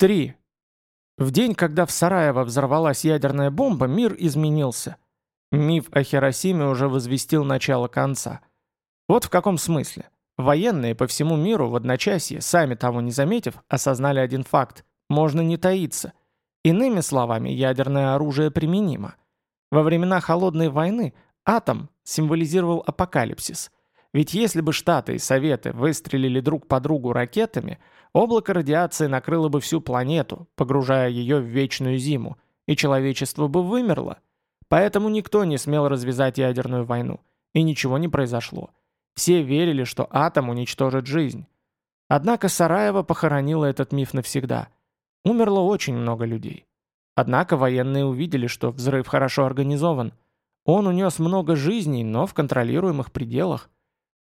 3. В день, когда в Сараево взорвалась ядерная бомба, мир изменился. Миф о Хиросиме уже возвестил начало конца. Вот в каком смысле. Военные по всему миру в одночасье, сами того не заметив, осознали один факт. Можно не таиться. Иными словами, ядерное оружие применимо. Во времена Холодной войны атом символизировал апокалипсис. Ведь если бы Штаты и Советы выстрелили друг по другу ракетами, облако радиации накрыло бы всю планету, погружая ее в вечную зиму, и человечество бы вымерло. Поэтому никто не смел развязать ядерную войну. И ничего не произошло. Все верили, что атом уничтожит жизнь. Однако Сараево похоронило этот миф навсегда. Умерло очень много людей. Однако военные увидели, что взрыв хорошо организован. Он унес много жизней, но в контролируемых пределах.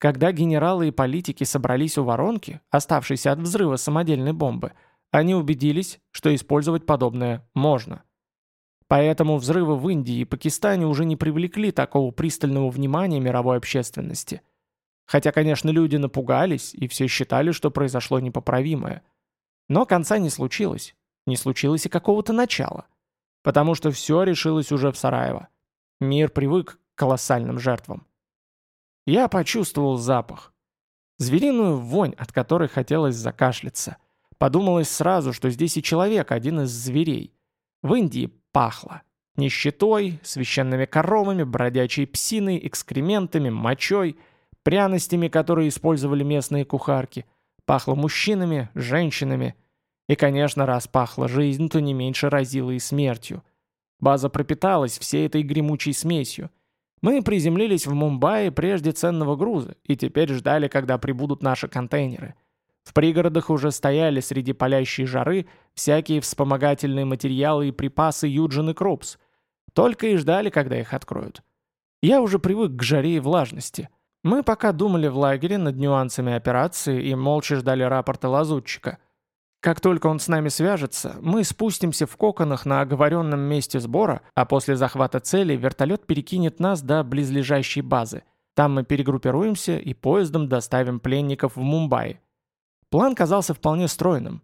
Когда генералы и политики собрались у воронки, оставшейся от взрыва самодельной бомбы, они убедились, что использовать подобное можно. Поэтому взрывы в Индии и Пакистане уже не привлекли такого пристального внимания мировой общественности – Хотя, конечно, люди напугались и все считали, что произошло непоправимое. Но конца не случилось. Не случилось и какого-то начала. Потому что все решилось уже в Сараево. Мир привык к колоссальным жертвам. Я почувствовал запах. Звериную вонь, от которой хотелось закашляться. Подумалось сразу, что здесь и человек, один из зверей. В Индии пахло. Нищетой, священными коровами, бродячей псиной, экскрементами, мочой – пряностями, которые использовали местные кухарки, пахло мужчинами, женщинами. И, конечно, раз пахла жизнь, то не меньше разила и смертью. База пропиталась всей этой гремучей смесью. Мы приземлились в Мумбаи прежде ценного груза и теперь ждали, когда прибудут наши контейнеры. В пригородах уже стояли среди палящей жары всякие вспомогательные материалы и припасы Юджин и Крупс. Только и ждали, когда их откроют. Я уже привык к жаре и влажности – мы пока думали в лагере над нюансами операции и молча ждали рапорта лазутчика. Как только он с нами свяжется, мы спустимся в коконах на оговоренном месте сбора, а после захвата цели вертолет перекинет нас до близлежащей базы. Там мы перегруппируемся и поездом доставим пленников в Мумбаи. План казался вполне стройным.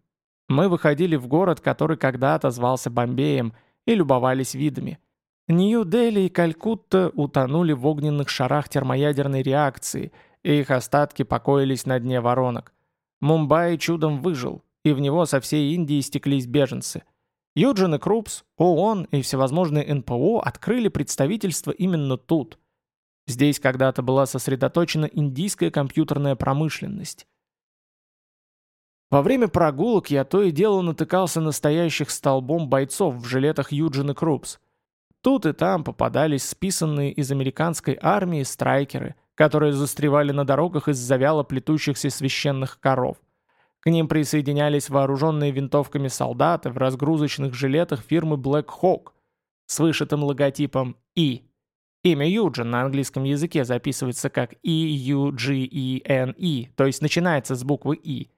Мы выходили в город, который когда-то звался Бомбеем, и любовались видами – Нью-Дели и Калькутта утонули в огненных шарах термоядерной реакции, и их остатки покоились на дне воронок. Мумбаи чудом выжил, и в него со всей Индии стеклись беженцы. Юджин и Крупс, ООН и всевозможные НПО открыли представительство именно тут. Здесь когда-то была сосредоточена индийская компьютерная промышленность. Во время прогулок я то и дело натыкался на стоящих столбом бойцов в жилетах Юджин и Крупс – Тут и там попадались списанные из американской армии страйкеры, которые застревали на дорогах из-за вяло плетущихся священных коров. К ним присоединялись вооруженные винтовками солдаты в разгрузочных жилетах фирмы Black Hawk с вышитым логотипом «И». Имя Юджин на английском языке записывается как E-U-G-E-N-E, то есть начинается с буквы «И».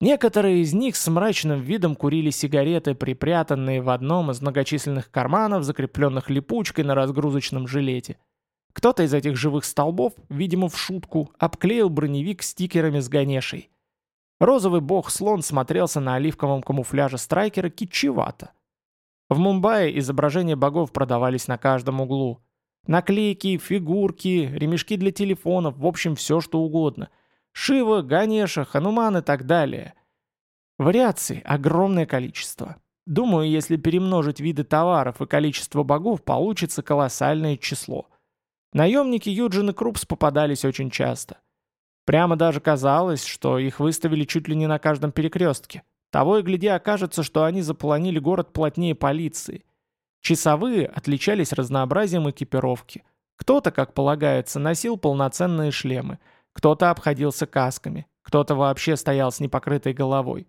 Некоторые из них с мрачным видом курили сигареты, припрятанные в одном из многочисленных карманов, закрепленных липучкой на разгрузочном жилете. Кто-то из этих живых столбов, видимо в шутку, обклеил броневик стикерами с Ганешей. Розовый бог-слон смотрелся на оливковом камуфляже страйкера китчевато. В Мумбаи изображения богов продавались на каждом углу. Наклейки, фигурки, ремешки для телефонов, в общем, все что угодно – Шива, Ганеша, Хануман и так далее. Вариаций огромное количество. Думаю, если перемножить виды товаров и количество богов, получится колоссальное число. Наемники Юджин и Крупс попадались очень часто. Прямо даже казалось, что их выставили чуть ли не на каждом перекрестке. Того и гляди окажется, что они заполонили город плотнее полиции. Часовые отличались разнообразием экипировки. Кто-то, как полагается, носил полноценные шлемы – кто-то обходился касками, кто-то вообще стоял с непокрытой головой.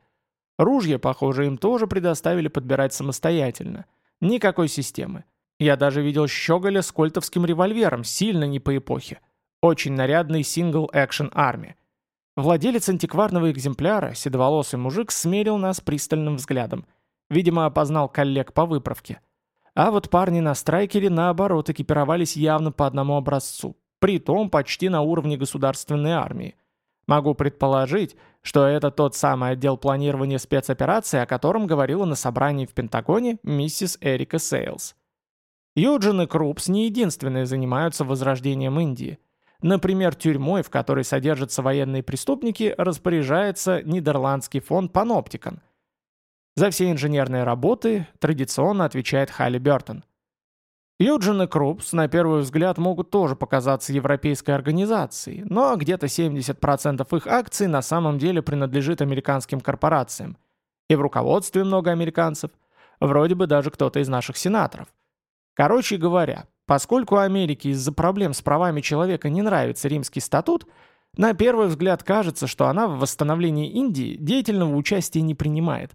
Ружья, похоже, им тоже предоставили подбирать самостоятельно. Никакой системы. Я даже видел щеголя с кольтовским револьвером, сильно не по эпохе. Очень нарядный сингл-экшен арми. Владелец антикварного экземпляра, седоволосый мужик, смерил нас пристальным взглядом. Видимо, опознал коллег по выправке. А вот парни на страйкере, наоборот, экипировались явно по одному образцу. Притом почти на уровне государственной армии. Могу предположить, что это тот самый отдел планирования спецопераций, о котором говорила на собрании в Пентагоне миссис Эрика Сейлс. Юджин и Крупс не единственные занимаются возрождением Индии. Например, тюрьмой, в которой содержатся военные преступники, распоряжается нидерландский фонд Паноптикон. За все инженерные работы традиционно отвечает Халли Бертон. Юджин и Крупс на первый взгляд могут тоже показаться европейской организацией, но где-то 70% их акций на самом деле принадлежит американским корпорациям. И в руководстве много американцев, вроде бы даже кто-то из наших сенаторов. Короче говоря, поскольку Америке из-за проблем с правами человека не нравится римский статут, на первый взгляд кажется, что она в восстановлении Индии деятельного участия не принимает.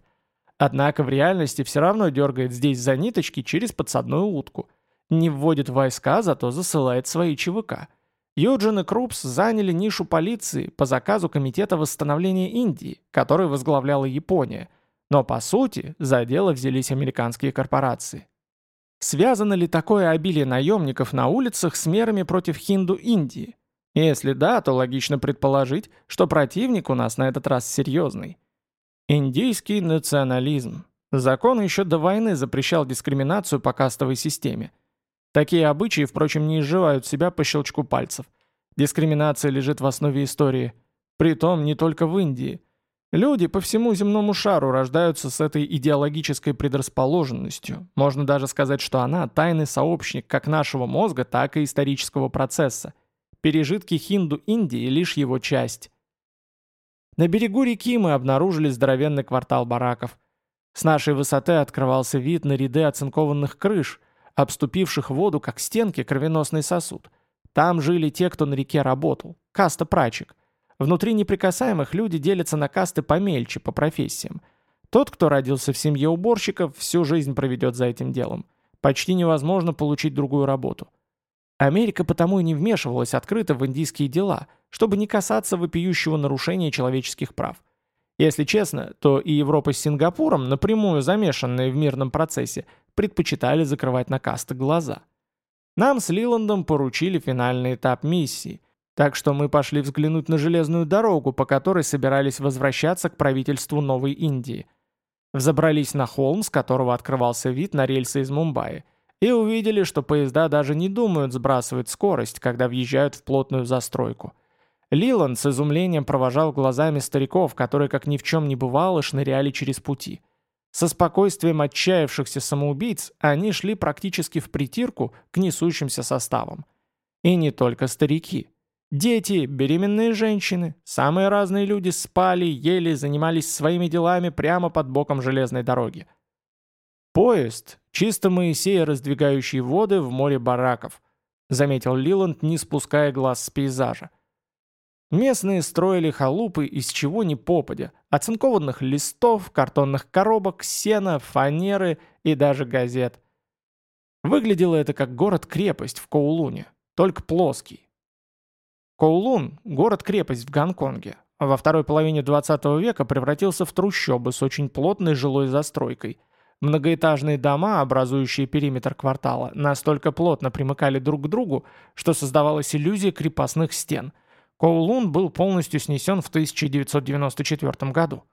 Однако в реальности все равно дергает здесь за ниточки через подсадную утку – не вводит войска, зато засылает свои ЧВК. Юджин и Крупс заняли нишу полиции по заказу Комитета восстановления Индии, который возглавляла Япония. Но по сути за дело взялись американские корпорации. Связано ли такое обилие наемников на улицах с мерами против хинду Индии? Если да, то логично предположить, что противник у нас на этот раз серьезный. Индийский национализм. Закон еще до войны запрещал дискриминацию по кастовой системе. Такие обычаи, впрочем, не изживают себя по щелчку пальцев. Дискриминация лежит в основе истории. Притом не только в Индии. Люди по всему земному шару рождаются с этой идеологической предрасположенностью. Можно даже сказать, что она – тайный сообщник как нашего мозга, так и исторического процесса. Пережитки хинду Индии – лишь его часть. На берегу реки мы обнаружили здоровенный квартал бараков. С нашей высоты открывался вид на ряды оцинкованных крыш – обступивших воду, как стенки, кровеносный сосуд. Там жили те, кто на реке работал. Каста прачек. Внутри неприкасаемых люди делятся на касты помельче, по профессиям. Тот, кто родился в семье уборщиков, всю жизнь проведет за этим делом. Почти невозможно получить другую работу. Америка потому и не вмешивалась открыто в индийские дела, чтобы не касаться вопиющего нарушения человеческих прав. Если честно, то и Европа с Сингапуром, напрямую замешанные в мирном процессе, предпочитали закрывать на касты глаза. Нам с Лиландом поручили финальный этап миссии, так что мы пошли взглянуть на железную дорогу, по которой собирались возвращаться к правительству Новой Индии. Взобрались на холм, с которого открывался вид на рельсы из Мумбаи, и увидели, что поезда даже не думают сбрасывать скорость, когда въезжают в плотную застройку. Лиланд с изумлением провожал глазами стариков, которые, как ни в чем не бывало, шныряли через пути. Со спокойствием отчаявшихся самоубийц они шли практически в притирку к несущимся составам. И не только старики. Дети, беременные женщины, самые разные люди спали, ели, занимались своими делами прямо под боком железной дороги. «Поезд, чисто Моисея, раздвигающий воды в море бараков», заметил Лиланд, не спуская глаз с пейзажа. Местные строили халупы из чего ни попадя, оцинкованных листов, картонных коробок, сена, фанеры и даже газет. Выглядело это как город-крепость в Коулуне, только плоский. Коулун – город-крепость в Гонконге. Во второй половине 20 века превратился в трущобы с очень плотной жилой застройкой. Многоэтажные дома, образующие периметр квартала, настолько плотно примыкали друг к другу, что создавалась иллюзия крепостных стен – Коулун был полностью снесен в 1994 году.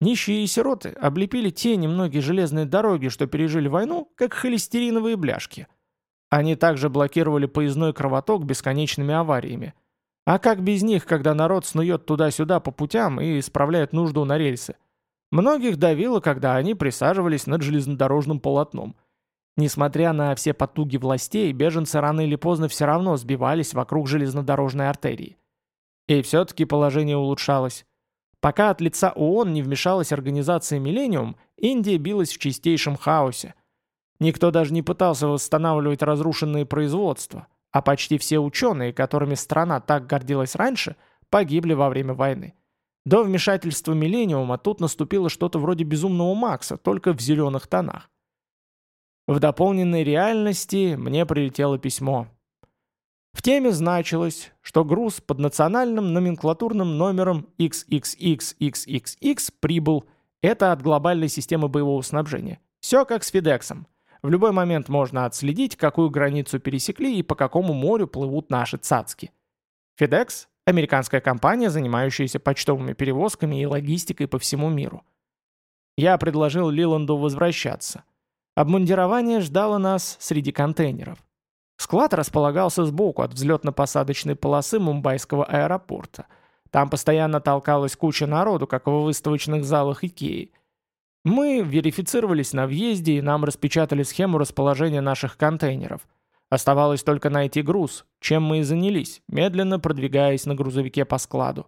Нищие и сироты облепили те немногие железные дороги, что пережили войну, как холестериновые бляшки. Они также блокировали поездной кровоток бесконечными авариями. А как без них, когда народ снует туда-сюда по путям и исправляет нужду на рельсы? Многих давило, когда они присаживались над железнодорожным полотном. Несмотря на все потуги властей, беженцы рано или поздно все равно сбивались вокруг железнодорожной артерии. И все-таки положение улучшалось. Пока от лица ООН не вмешалась организация «Миллениум», Индия билась в чистейшем хаосе. Никто даже не пытался восстанавливать разрушенные производства, а почти все ученые, которыми страна так гордилась раньше, погибли во время войны. До вмешательства «Миллениума» тут наступило что-то вроде «Безумного Макса», только в зеленых тонах. В дополненной реальности мне прилетело письмо. В теме значилось, что груз под национальным номенклатурным номером XXXXXX прибыл. Это от глобальной системы боевого снабжения. Все как с Фидексом. В любой момент можно отследить, какую границу пересекли и по какому морю плывут наши цацки. Фидекс Американская компания, занимающаяся почтовыми перевозками и логистикой по всему миру. Я предложил Лиланду возвращаться. Обмундирование ждало нас среди контейнеров. Склад располагался сбоку от взлетно-посадочной полосы Мумбайского аэропорта. Там постоянно толкалась куча народу, как в выставочных залах Икеи. Мы верифицировались на въезде, и нам распечатали схему расположения наших контейнеров. Оставалось только найти груз, чем мы и занялись, медленно продвигаясь на грузовике по складу.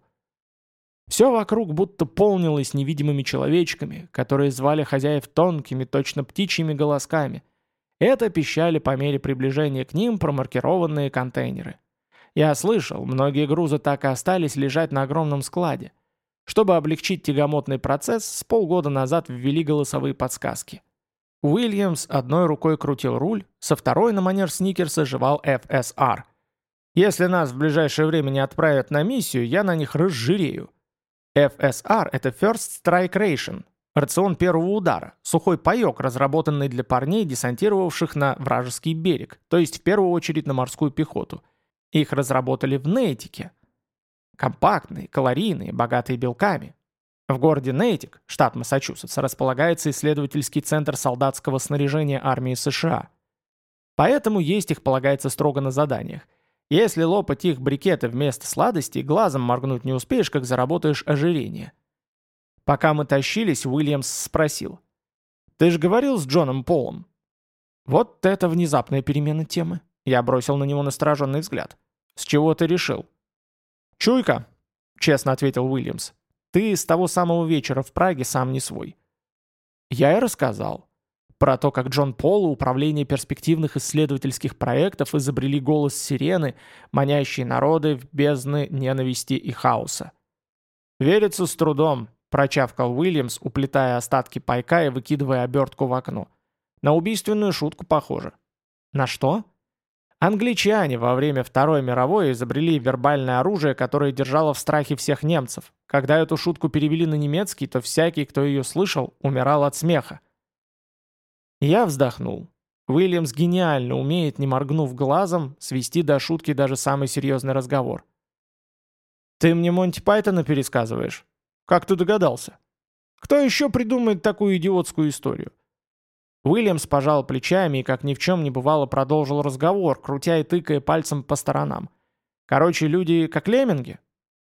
Все вокруг будто полнилось невидимыми человечками, которые звали хозяев тонкими, точно птичьими голосками – это пищали по мере приближения к ним промаркированные контейнеры. Я слышал, многие грузы так и остались лежать на огромном складе. Чтобы облегчить тягомотный процесс, с полгода назад ввели голосовые подсказки. Уильямс одной рукой крутил руль, со второй на манер Сникерса жевал FSR. Если нас в ближайшее время не отправят на миссию, я на них разжирею. FSR — это First Strike Ration, Рацион первого удара – сухой паек, разработанный для парней, десантировавших на вражеский берег, то есть в первую очередь на морскую пехоту. Их разработали в Нейтике. Компактные, калорийные, богатые белками. В городе Нейтик, штат Массачусетс, располагается исследовательский центр солдатского снаряжения армии США. Поэтому есть их полагается строго на заданиях. Если лопать их брикеты вместо сладостей, глазом моргнуть не успеешь, как заработаешь ожирение – Пока мы тащились, Уильямс спросил. «Ты же говорил с Джоном Полом?» Вот это внезапная перемена темы. Я бросил на него настороженный взгляд. «С чего ты решил?» «Чуйка», — честно ответил Уильямс. «Ты с того самого вечера в Праге сам не свой». Я и рассказал. Про то, как Джон Пол и Управление перспективных исследовательских проектов изобрели голос сирены, манящий народы в бездны ненависти и хаоса. Верится с трудом, Прочавкал Уильямс, уплетая остатки пайка и выкидывая обертку в окно. На убийственную шутку похоже. На что? Англичане во время Второй мировой изобрели вербальное оружие, которое держало в страхе всех немцев. Когда эту шутку перевели на немецкий, то всякий, кто ее слышал, умирал от смеха. Я вздохнул. Уильямс гениально умеет, не моргнув глазом, свести до шутки даже самый серьезный разговор. «Ты мне Монти Пайтона пересказываешь?» Как ты догадался? Кто еще придумает такую идиотскую историю? Уильямс пожал плечами и, как ни в чем не бывало, продолжил разговор, крутя и тыкая пальцем по сторонам. «Короче, люди как лемминги?»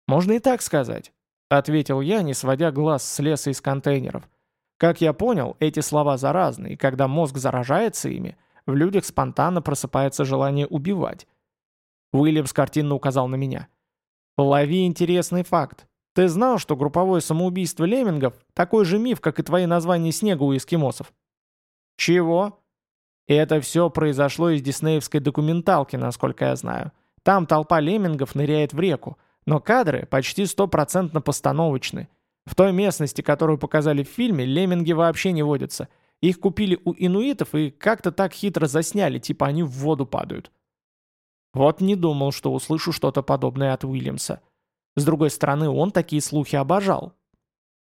«Можно и так сказать», — ответил я, не сводя глаз с леса из контейнеров. Как я понял, эти слова заразны, и когда мозг заражается ими, в людях спонтанно просыпается желание убивать. Уильямс картинно указал на меня. «Лови интересный факт. Ты знал, что групповое самоубийство леммингов – такой же миф, как и твои названия снега у эскимосов? Чего? И это все произошло из диснеевской документалки, насколько я знаю. Там толпа леммингов ныряет в реку, но кадры почти стопроцентно постановочны. В той местности, которую показали в фильме, лемминги вообще не водятся. Их купили у инуитов и как-то так хитро засняли, типа они в воду падают. Вот не думал, что услышу что-то подобное от Уильямса. С другой стороны, он такие слухи обожал.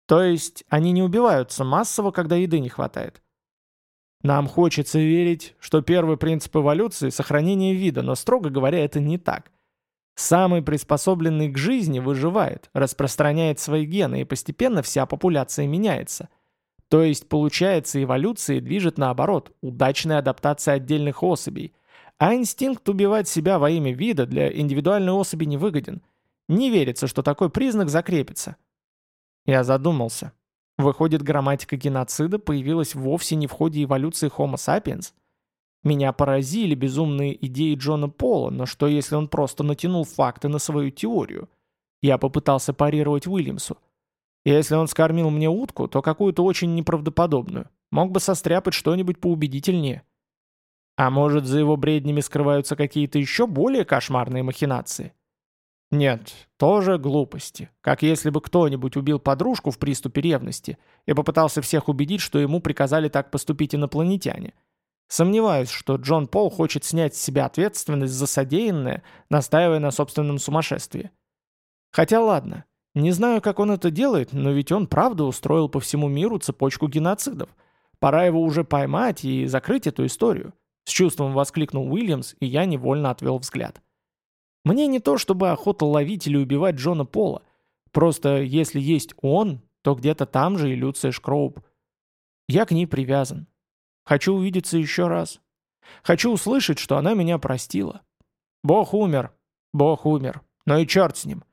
То есть они не убиваются массово, когда еды не хватает. Нам хочется верить, что первый принцип эволюции – сохранение вида, но, строго говоря, это не так. Самый приспособленный к жизни выживает, распространяет свои гены, и постепенно вся популяция меняется. То есть, получается, эволюция движет наоборот, удачная адаптация отдельных особей. А инстинкт убивать себя во имя вида для индивидуальной особи не выгоден. Не верится, что такой признак закрепится. Я задумался. Выходит, грамматика геноцида появилась вовсе не в ходе эволюции Homo sapiens? Меня поразили безумные идеи Джона Пола, но что если он просто натянул факты на свою теорию? Я попытался парировать Уильямсу. Если он скормил мне утку, то какую-то очень неправдоподобную. Мог бы состряпать что-нибудь поубедительнее. А может, за его бреднями скрываются какие-то еще более кошмарные махинации? Нет, тоже глупости. Как если бы кто-нибудь убил подружку в приступе ревности и попытался всех убедить, что ему приказали так поступить инопланетяне. Сомневаюсь, что Джон Пол хочет снять с себя ответственность за содеянное, настаивая на собственном сумасшествии. Хотя ладно, не знаю, как он это делает, но ведь он правда устроил по всему миру цепочку геноцидов. Пора его уже поймать и закрыть эту историю. С чувством воскликнул Уильямс, и я невольно отвел взгляд. Мне не то чтобы охота ловить или убивать Джона Пола. Просто если есть он, то где-то там же и Люция Шкроуп. Я к ней привязан. Хочу увидеться еще раз. Хочу услышать, что она меня простила. Бог умер. Бог умер. Но и черт с ним.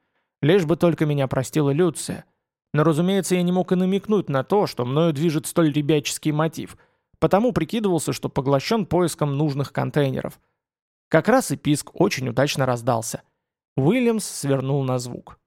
Лишь бы только меня простила Люция. Но, разумеется, я не мог и намекнуть на то, что мною движет столь ребяческий мотив. Потому прикидывался, что поглощен поиском нужных контейнеров. Как раз и писк очень удачно раздался. Уильямс свернул на звук.